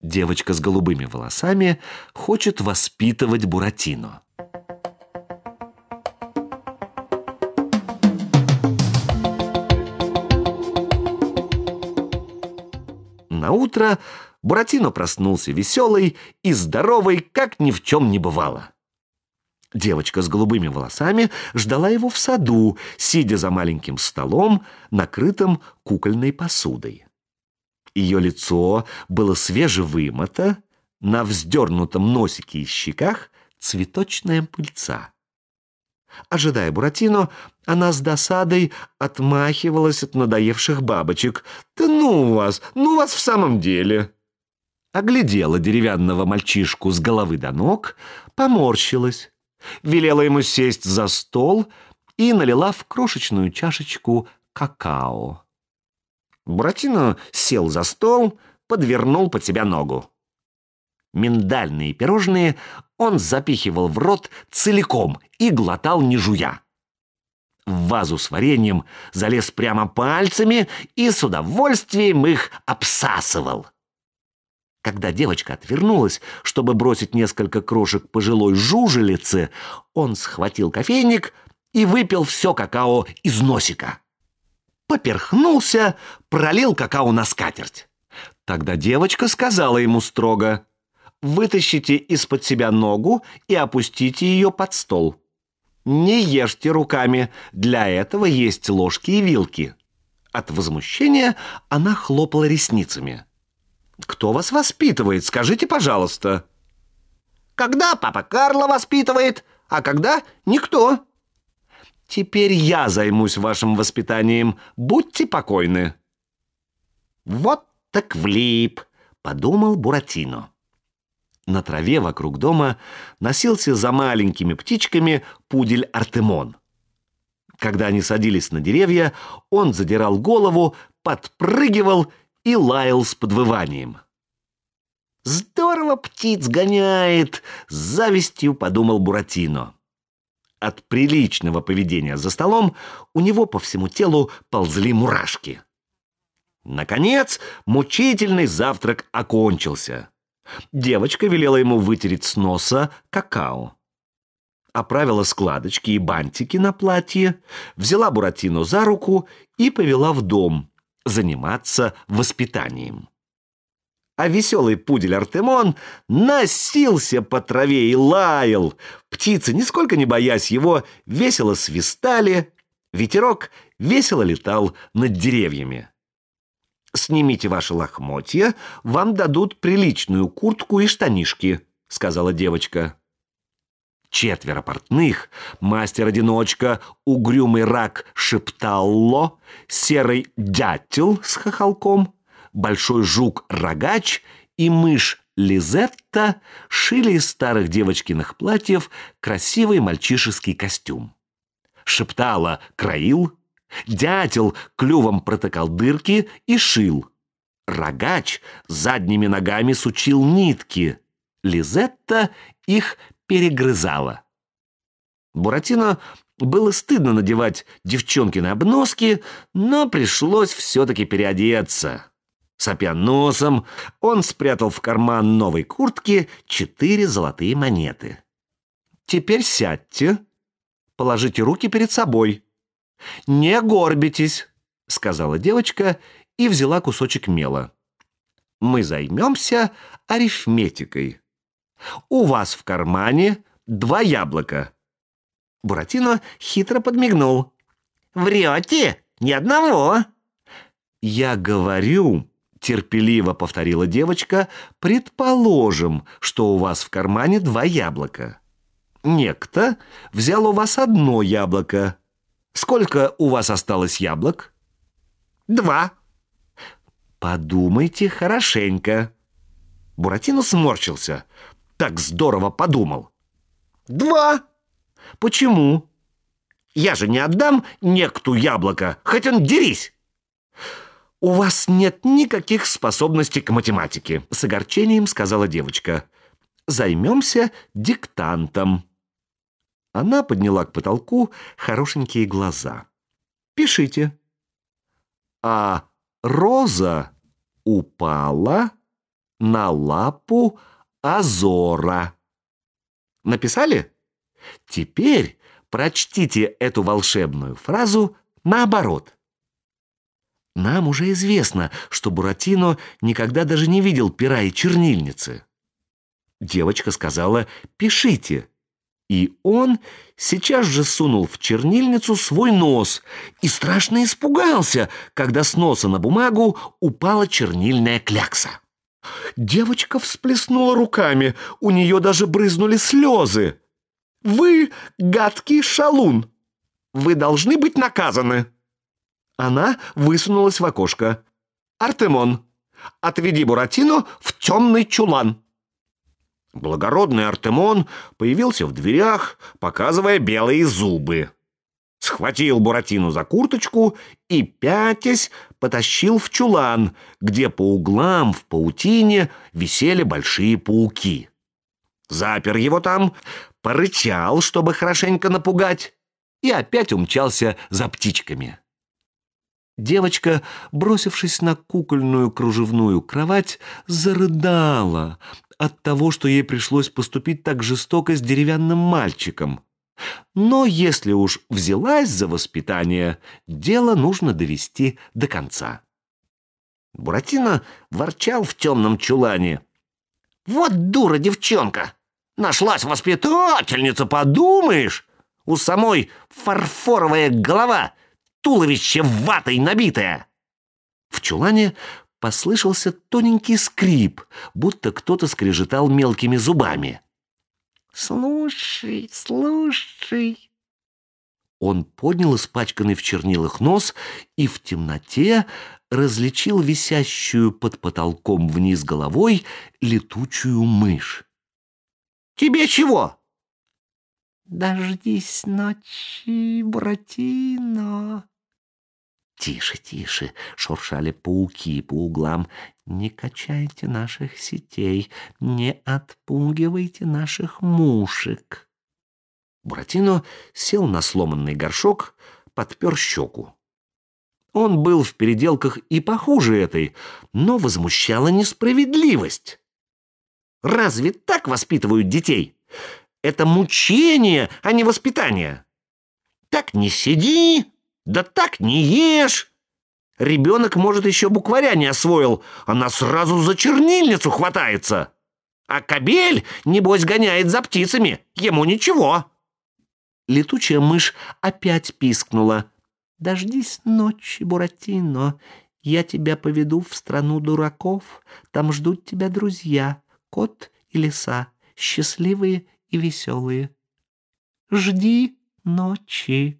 Девочка с голубыми волосами хочет воспитывать Буратино. На утро Буратино проснулся веселый и здоровый, как ни в чем не бывало. Девочка с голубыми волосами ждала его в саду, сидя за маленьким столом, накрытым кукольной посудой. Ее лицо было свежевымото, на вздернутом носике и щеках цветочная пыльца. Ожидая Буратино, она с досадой отмахивалась от надоевших бабочек. «Да ну вас! Ну вас в самом деле!» Оглядела деревянного мальчишку с головы до ног, поморщилась, велела ему сесть за стол и налила в крошечную чашечку какао. Буратино сел за стол, подвернул под себя ногу. Миндальные пирожные он запихивал в рот целиком и глотал не жуя. В вазу с вареньем залез прямо пальцами и с удовольствием их обсасывал. Когда девочка отвернулась, чтобы бросить несколько крошек пожилой жужелицы, он схватил кофейник и выпил все какао из носика поперхнулся, пролил какао на скатерть. Тогда девочка сказала ему строго, «Вытащите из-под себя ногу и опустите ее под стол. Не ешьте руками, для этого есть ложки и вилки». От возмущения она хлопала ресницами. «Кто вас воспитывает, скажите, пожалуйста?» «Когда папа Карло воспитывает, а когда никто», Теперь я займусь вашим воспитанием. Будьте покойны». «Вот так влип», — подумал Буратино. На траве вокруг дома носился за маленькими птичками пудель Артемон. Когда они садились на деревья, он задирал голову, подпрыгивал и лаял с подвыванием. «Здорово птиц гоняет!» — с завистью подумал Буратино. От приличного поведения за столом у него по всему телу ползли мурашки. Наконец, мучительный завтрак окончился. Девочка велела ему вытереть с носа какао. Оправила складочки и бантики на платье, взяла Буратино за руку и повела в дом заниматься воспитанием а веселый пудель Артемон носился по траве и лаял. Птицы, нисколько не боясь его, весело свистали, ветерок весело летал над деревьями. «Снимите ваши лохмотья, вам дадут приличную куртку и штанишки», — сказала девочка. Четверо портных, мастер-одиночка, угрюмый рак Шепталло, серый дятел с хохолком — большой жук-рогач и мышь Лизетта шили из старых девочкиных платьев красивый мальчишеский костюм. Шептала «краил», дятел клювом протыкал дырки и шил. Рогач задними ногами сучил нитки, Лизетта их перегрызала. Буратино было стыдно надевать девчонкины обноски, но пришлось все-таки переодеться. Сопя носом, он спрятал в карман новой куртки четыре золотые монеты. «Теперь сядьте, положите руки перед собой. Не горбитесь», — сказала девочка и взяла кусочек мела. «Мы займемся арифметикой. У вас в кармане два яблока». Буратино хитро подмигнул. «Врете? Ни одного!» «Я говорю, терпеливо повторила девочка, предположим, что у вас в кармане два яблока. Некто взял у вас одно яблоко. Сколько у вас осталось яблок? Два. Подумайте хорошенько. Буратино сморщился. Так здорово подумал. Два. Почему? Я же не отдам некту яблоко, хоть он дерись. «У вас нет никаких способностей к математике», — с огорчением сказала девочка. «Займемся диктантом». Она подняла к потолку хорошенькие глаза. «Пишите». «А роза упала на лапу Азора. Написали? Теперь прочтите эту волшебную фразу наоборот. Нам уже известно, что Буратино никогда даже не видел пера и чернильницы. Девочка сказала «пишите». И он сейчас же сунул в чернильницу свой нос и страшно испугался, когда с носа на бумагу упала чернильная клякса. Девочка всплеснула руками, у нее даже брызнули слезы. «Вы гадкий шалун! Вы должны быть наказаны!» Она высунулась в окошко. «Артемон, отведи Буратино в темный чулан!» Благородный Артемон появился в дверях, показывая белые зубы. Схватил Буратину за курточку и, пятясь, потащил в чулан, где по углам в паутине висели большие пауки. Запер его там, порычал, чтобы хорошенько напугать, и опять умчался за птичками. Девочка, бросившись на кукольную кружевную кровать, зарыдала от того, что ей пришлось поступить так жестоко с деревянным мальчиком. Но если уж взялась за воспитание, дело нужно довести до конца. Буратино ворчал в темном чулане. «Вот дура девчонка! Нашлась воспитательница, подумаешь! У самой фарфоровая голова — туловище ватой набитое!» В чулане послышался тоненький скрип, будто кто-то скрежетал мелкими зубами. «Слушай, слушай!» Он поднял испачканный в чернилах нос и в темноте различил висящую под потолком вниз головой летучую мышь. «Тебе чего?» «Дождись ночи, Буратино!» «Тише, тише!» — шуршали пауки по углам. «Не качайте наших сетей, не отпугивайте наших мушек!» Буратино сел на сломанный горшок, подпер щеку. Он был в переделках и похуже этой, но возмущала несправедливость. «Разве так воспитывают детей? Это мучение, а не воспитание!» «Так не сиди!» Да так не ешь! Ребенок, может, еще букваря не освоил, она сразу за чернильницу хватается. А кобель, небось, гоняет за птицами, ему ничего. Летучая мышь опять пискнула. «Дождись ночи, Буратино, я тебя поведу в страну дураков. Там ждут тебя друзья, кот и лиса, счастливые и веселые. Жди ночи».